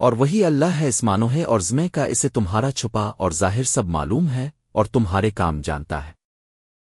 اور وہی اللہ ہے اس مانو ہے اور زمے کا اسے تمہارا چھپا اور ظاہر سب معلوم ہے اور تمہارے کام جانتا ہے۔